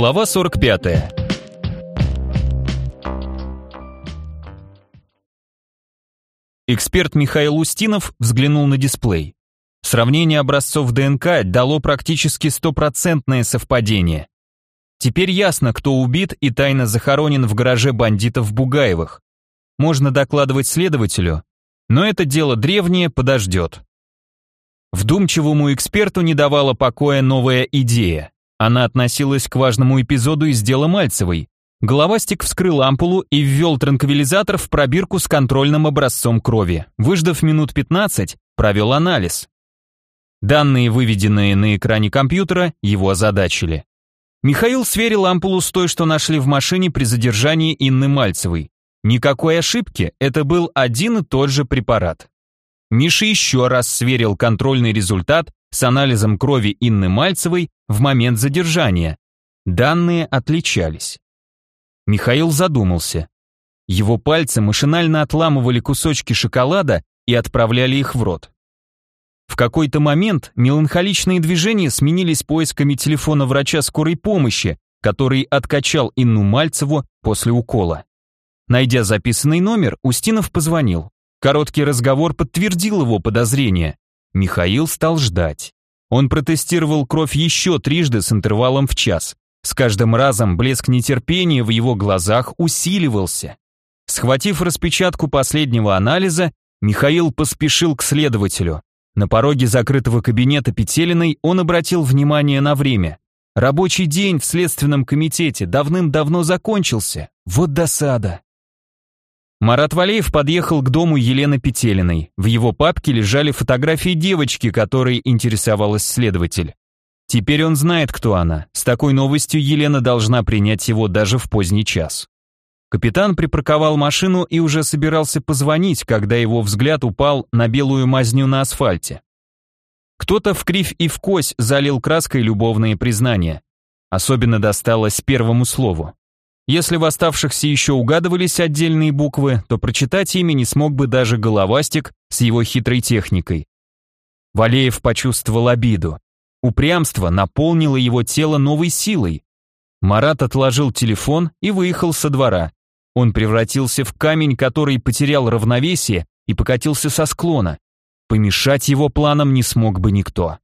Глава 45. Эксперт Михаил Устинов взглянул на дисплей. Сравнение образцов ДНК дало практически стопроцентное совпадение. Теперь ясно, кто убит и тайно захоронен в гараже бандитов Бугаевых. Можно докладывать следователю, но это дело древнее подождет. Вдумчивому эксперту не давала покоя новая идея. Она относилась к важному эпизоду из дела Мальцевой. Головастик вскрыл ампулу и ввел транквилизатор в пробирку с контрольным образцом крови. Выждав минут 15, провел анализ. Данные, выведенные на экране компьютера, его озадачили. Михаил сверил ампулу с той, что нашли в машине при задержании Инны Мальцевой. Никакой ошибки, это был один и тот же препарат. Миша еще раз сверил контрольный результат с анализом крови Инны Мальцевой в момент задержания. Данные отличались. Михаил задумался. Его пальцы машинально отламывали кусочки шоколада и отправляли их в рот. В какой-то момент меланхоличные движения сменились поисками телефона врача скорой помощи, который откачал Инну Мальцеву после укола. Найдя записанный номер, Устинов позвонил. Короткий разговор подтвердил его подозрения. Михаил стал ждать. Он протестировал кровь еще трижды с интервалом в час. С каждым разом блеск нетерпения в его глазах усиливался. Схватив распечатку последнего анализа, Михаил поспешил к следователю. На пороге закрытого кабинета Петелиной он обратил внимание на время. Рабочий день в следственном комитете давным-давно закончился. Вот досада. Марат Валеев подъехал к дому Елены Петелиной. В его папке лежали фотографии девочки, которой интересовалась следователь. Теперь он знает, кто она. С такой новостью Елена должна принять его даже в поздний час. Капитан припарковал машину и уже собирался позвонить, когда его взгляд упал на белую мазню на асфальте. Кто-то в кривь и в кось залил краской любовные признания. Особенно досталось первому слову. Если в оставшихся еще угадывались отдельные буквы, то прочитать ими не смог бы даже головастик с его хитрой техникой. Валеев почувствовал обиду. Упрямство наполнило его тело новой силой. Марат отложил телефон и выехал со двора. Он превратился в камень, который потерял равновесие и покатился со склона. Помешать его планам не смог бы никто.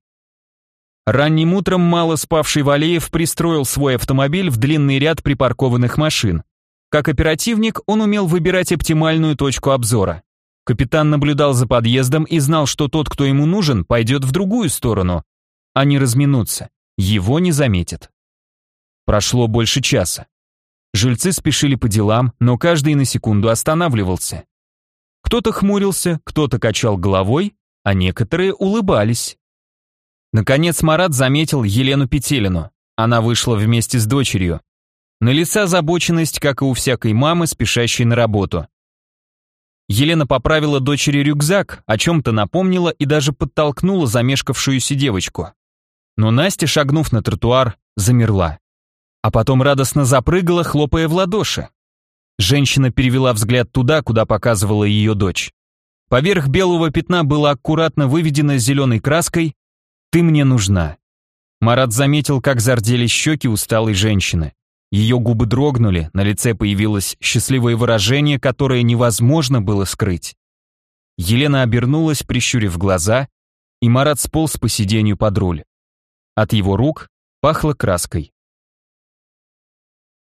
Ранним утром мало спавший Валеев пристроил свой автомобиль в длинный ряд припаркованных машин. Как оперативник он умел выбирать оптимальную точку обзора. Капитан наблюдал за подъездом и знал, что тот, кто ему нужен, пойдет в другую сторону. Они разминутся. Его не заметят. Прошло больше часа. Жильцы спешили по делам, но каждый на секунду останавливался. Кто-то хмурился, кто-то качал головой, а некоторые улыбались. Наконец Марат заметил Елену Петелину. Она вышла вместе с дочерью. На лице озабоченность, как и у всякой мамы, спешащей на работу. Елена поправила дочери рюкзак, о чем-то напомнила и даже подтолкнула замешкавшуюся девочку. Но Настя, шагнув на тротуар, замерла. А потом радостно запрыгала, хлопая в ладоши. Женщина перевела взгляд туда, куда показывала ее дочь. Поверх белого пятна было аккуратно выведено зеленой краской ты мне нужна». Марат заметил, как зарделись щеки усталой женщины. Ее губы дрогнули, на лице появилось счастливое выражение, которое невозможно было скрыть. Елена обернулась, прищурив глаза, и Марат сполз по сиденью под руль. От его рук пахло краской.